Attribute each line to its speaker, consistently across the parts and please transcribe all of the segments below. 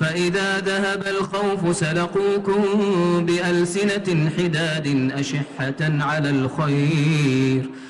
Speaker 1: فإذا ذهب الخوف سلقوكم بألسنة حداد أشحة على الخير.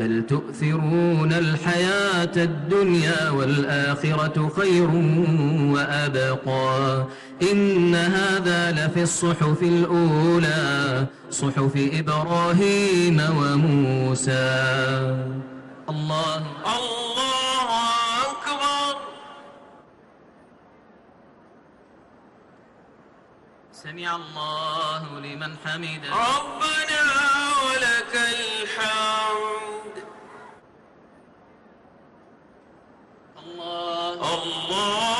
Speaker 1: بل تؤثرون الحياة الدنيا والآخرة خير وأبقى. إن هذا لفي الصحف الأولى صحف إبراهيم وموسى. الله
Speaker 2: الله أكبر.
Speaker 1: سمع الله لمن حمده.
Speaker 2: ربنا ولك الحمد
Speaker 1: الله.
Speaker 2: الله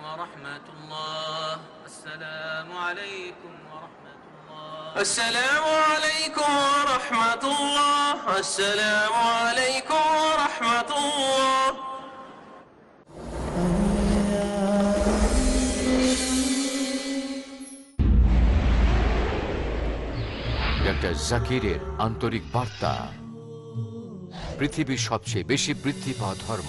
Speaker 1: ورحمة الله السلام عليكم ورحمة الله
Speaker 2: السلام عليكم ورحمة الله السلام عليكم ورحمة الله
Speaker 3: ডক্টর জাকিরের আন্তরিক বার্তা পৃথিবীর সবচেয়ে বেশি বৃদ্ধি পাওয়া ধর্ম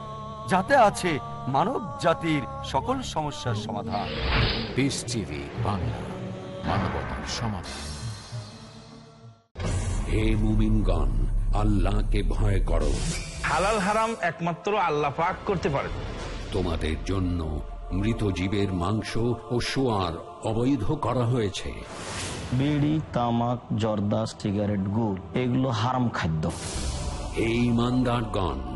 Speaker 4: যাতে আছে মানব জাতির সকল সমস্যার সমাধান।
Speaker 3: পিস টিভি বাংলা মানবতার সমাধান।
Speaker 5: হে মুমিনগণ আল্লাহকে ভয় করো।
Speaker 6: হালাল হারাম একমাত্র আল্লাহ পাক করতে পারেন।
Speaker 5: তোমাদের জন্য মৃত জীবের মাংস ও সোয়ার অবৈধ করা হয়েছে।
Speaker 7: বিড়ি তামাক জর্দা সিগারেট গুড় এগুলো হারাম খাদ্য।
Speaker 5: এই ইমানদারগণ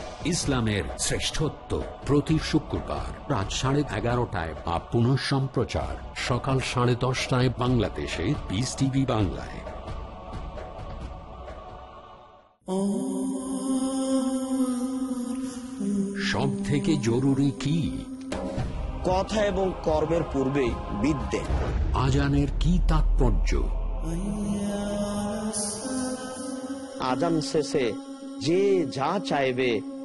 Speaker 5: ইসলামের শ্রেষ্ঠত্ব প্রতি শুক্রবার রাত সাড়ে এগারোটায় বা পুনঃ সম্প্রচার সকাল সাড়ে দশটায় বাংলাদেশে পিস টিভি বাংলায়। সব থেকে জরুরি কি?
Speaker 7: কথা এবং কর্মের পূর্বে বিদ্যে।
Speaker 5: আজানের কি তাৎপর্য?
Speaker 8: আজান শেষে যে যা চাইবে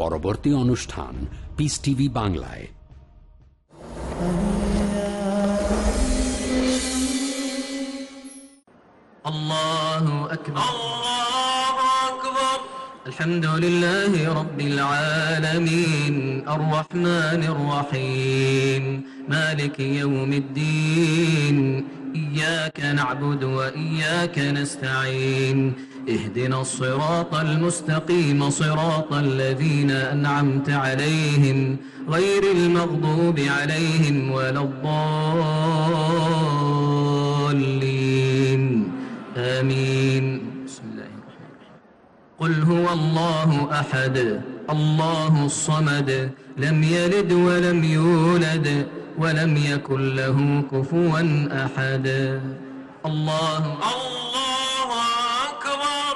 Speaker 5: পরবর্তী অনুষ্ঠান পিস টিভি বাংলায়
Speaker 1: الله أكبر
Speaker 2: الله أكبر
Speaker 1: الحمد لله رب العالمين الرحمن الرحيم مالك يوم الدين إياك نعبد وإياك نستعين اهدنا الصراط المستقيم صراط الذين أنعمت عليهم غير المغضوب عليهم ولا الضالين. آمين. بسم الله الرحمن الرحيم. قل هو الله أحد الله الصمد لم يلد ولم يولد ولم يكن له كفوا أحد. الله
Speaker 2: الله أكبر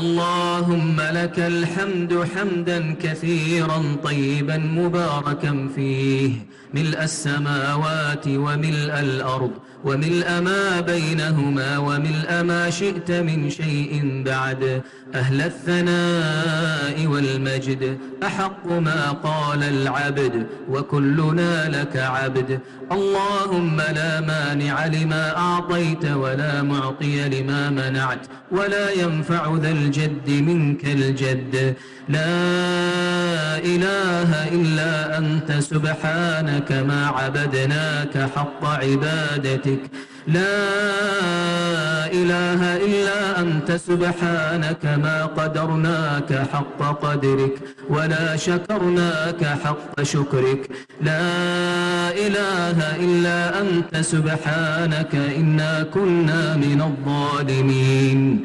Speaker 1: اللهم لك الحمد حمدا كثيرا طيبا مباركا فيه. ملء السماوات وملء الأرض وملء ما بينهما وملء ما شئت من شيء بعد. أهل الثناء والمجد أحق ما قال العبد وكلنا لك عبد. اللهم لا مانع لما أعطيت ولا معطي لما منعت. ولا ينفع ذا الجد منك الجد. لا إله إلا أنت سبحانك ما عبدناك حق عبادتك. لا إله إلا أنت سبحانك ما قدرناك حق قدرك ولا شكرناك حق شكرك. لا إله إلا أنت سبحانك إنا كنا من الظالمين.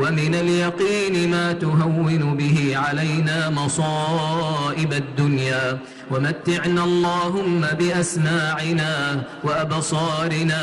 Speaker 1: ومن اليقين ما تهون به علينا مصائب الدنيا. ومتعنا اللهم بأسماعنا وأبصارنا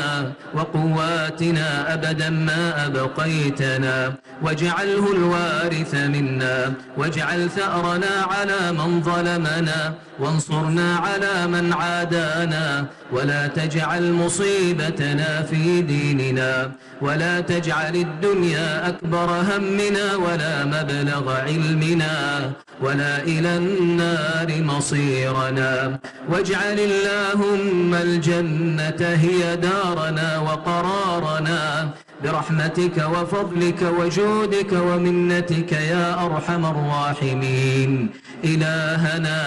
Speaker 1: وقواتنا أبدا ما أبقيتنا. واجعله الوارث منا واجعل ثأرنا على من ظلمنا وانصرنا على من عادانا. ولا تجعل مصيبتنا في ديننا ولا تجعل الدنيا أكبر همنا ولا مبلغ علمنا ولا إلى النار مصيرنا. واجعل اللهم الجنة هي دارنا وقرارنا. برحمتك وفضلك وجودك ومنتك يا أرحم الراحمين. إلهنا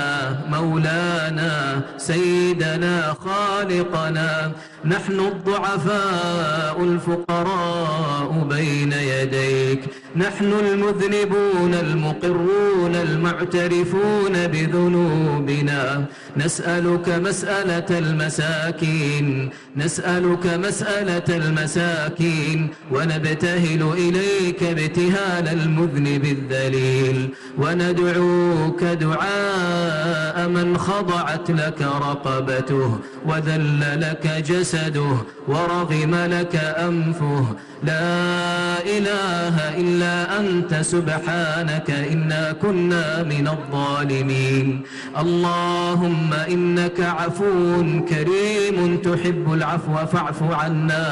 Speaker 1: مولانا سيدنا خالقنا نحن الضعفاء الفقراء بين يديك. نحن المذنبون المقرون المعترفون بذنوبنا. نسألك مسألة المساكين نسألك مسألة المساكين ونبتهل إليك ابتهال المذنب الذليل. وندعوك دعاء من خضعت لك رقبته وذل لك جسده ورغم لك أنفه لا إله إلا أنت سبحانك إنا كنا من الظالمين. اللهم إنك عفو كريم تحب العفو فاعف عنا.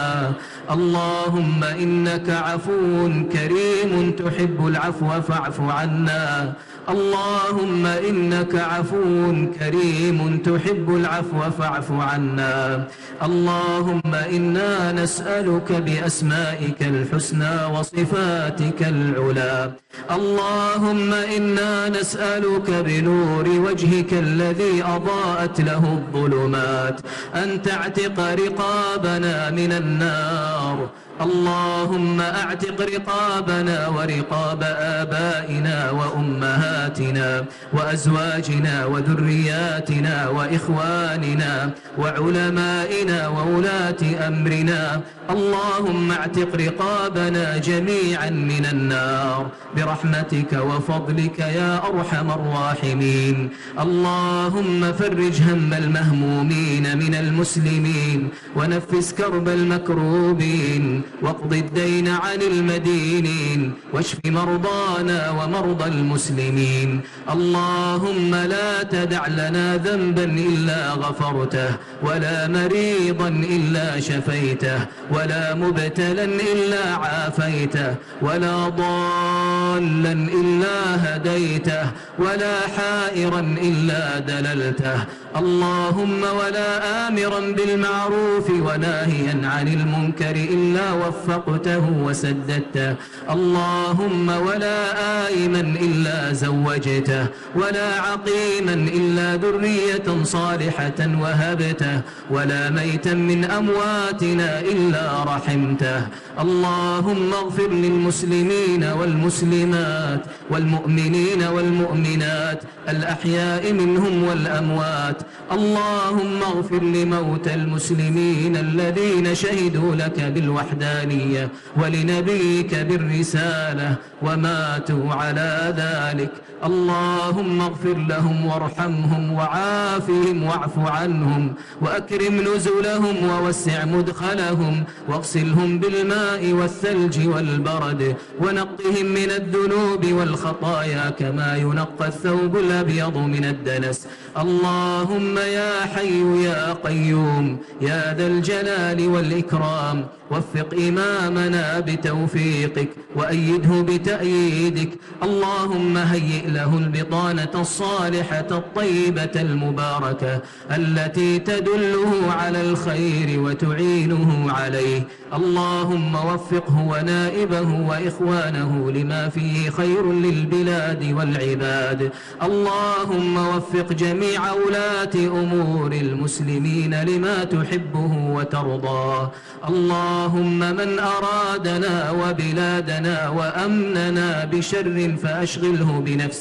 Speaker 1: اللهم إنك عفو كريم تحب العفو فاعف عنا. اللهم إنك عفو كريم تحب العفو فاعف عنا. اللهم إنا نسألك بأسمائك الحسنى وصفاتك العلى. اللهم إنا نسألك بنور وجهك الذي أضاءت له الظلمات. أن تعتق رقابنا من النار. اللهم أعتق رقابنا ورقاب آبائنا وأمهاتنا وأزواجنا وذرياتنا وإخواننا وعلمائنا وولاة أمرنا. اللهم أعتق رقابنا جميعا من النار. برحمتك وفضلك يا أرحم الراحمين. اللهم فرج هم المهمومين من المسلمين ونفس كرب المكروبين. واقض الدين عن المدينين واشف مرضانا ومرضى المسلمين. اللهم لا تدع لنا ذنبا إلا غفرته ولا مريضا إلا شفيته ولا مبتلا إلا عافيته ولا ضالا إلا هديته ولا حائرا إلا دللته. اللهم ولا آمرا بالمعروف وناهيا عن المنكر إلا وفقته وسددته. اللهم ولا آئما إلا زوجته ولا عقيما إلا ذرية صالحة وهبته ولا ميتا من أمواتنا إلا رحمته. اللهم اغفر للمسلمين والمسلمات والمؤمنين والمؤمنات الأحياء منهم والأموات. اللهم اغفر لموتى المسلمين الذين شهدوا لك بالوحدانية ولنبيك بالرسالة وماتوا على ذلك. اللهم اغفر لهم وارحمهم وعافهم واعف عنهم وأكرم نزلهم ووسع مدخلهم واغسلهم بالماء والثلج والبرد ونقهم من الذنوب والخطايا كما ينقى الثوب الأبيض من الدنس. اللهم يا حي يا قيوم يا ذا الجلال والإكرام وفق إمامنا بتوفيقك وأيده بتأييدك. اللهم هيئ له البطانة الصالحة الطيبة المباركة التي تدله على الخير وتعينه عليه. اللهم وفقه ونائبه وإخوانه لما فيه خير للبلاد والعباد. اللهم وفق جميع ولاة أمور المسلمين لما تحبه وترضاه اللهم من أرادنا وبلادنا وأمننا بشر فأشغله بنفسه.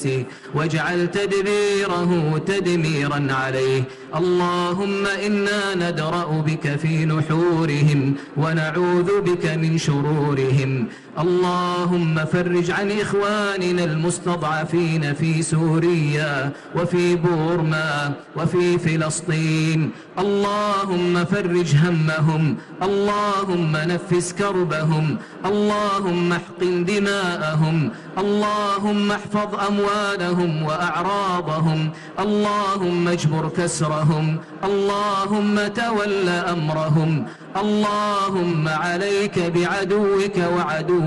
Speaker 1: واجعل تدبيره تدميرا عليه. اللهم إنا ندرأ بك في نحورهم ونعوذ بك من شرورهم. اللهم فرج عن إخواننا المستضعفين في سوريا وفي بورما وفي فلسطين. اللهم فرج همهم اللهم نفس كربهم اللهم احقن دماءهم اللهم احفظ أموالهم وأعراضهم اللهم اجبر كسرهم اللهم تول أمرهم اللهم عليك بعدوك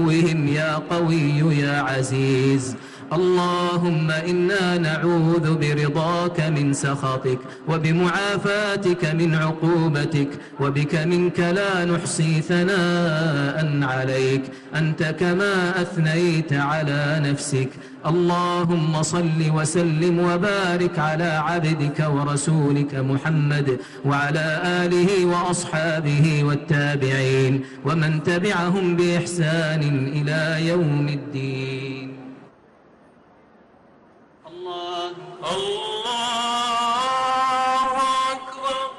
Speaker 1: وعدوهم يا قوي يا عزيز. اللهم إنا نعوذ برضاك من سخطك وبمعافاتك من عقوبتك وبك منك لا نحصي ثناء عليك. أنت كما أثنيت على نفسك. اللهم صل وسلم وبارك على عبدك ورسولك محمد وعلى آله وأصحابه والتابعين. ومن تبعهم بإحسان إلى يوم الدين. الله
Speaker 2: أكبر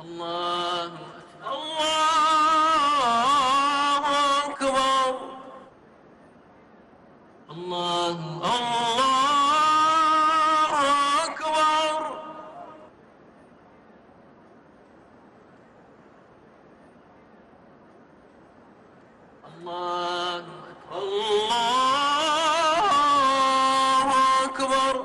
Speaker 1: الله
Speaker 2: الله أكبر
Speaker 1: الله
Speaker 2: الله أكبر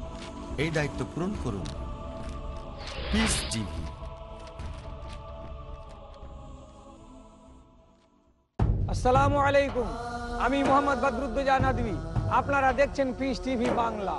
Speaker 4: এই দায়িত্ব পূরণ করুন। পিস টিভি
Speaker 9: আসসালামু আলাইকুম। আমি মোহাম্মদ বদরুদ্দোজা আপনারা দেখছেন পিস টিভি বাংলা।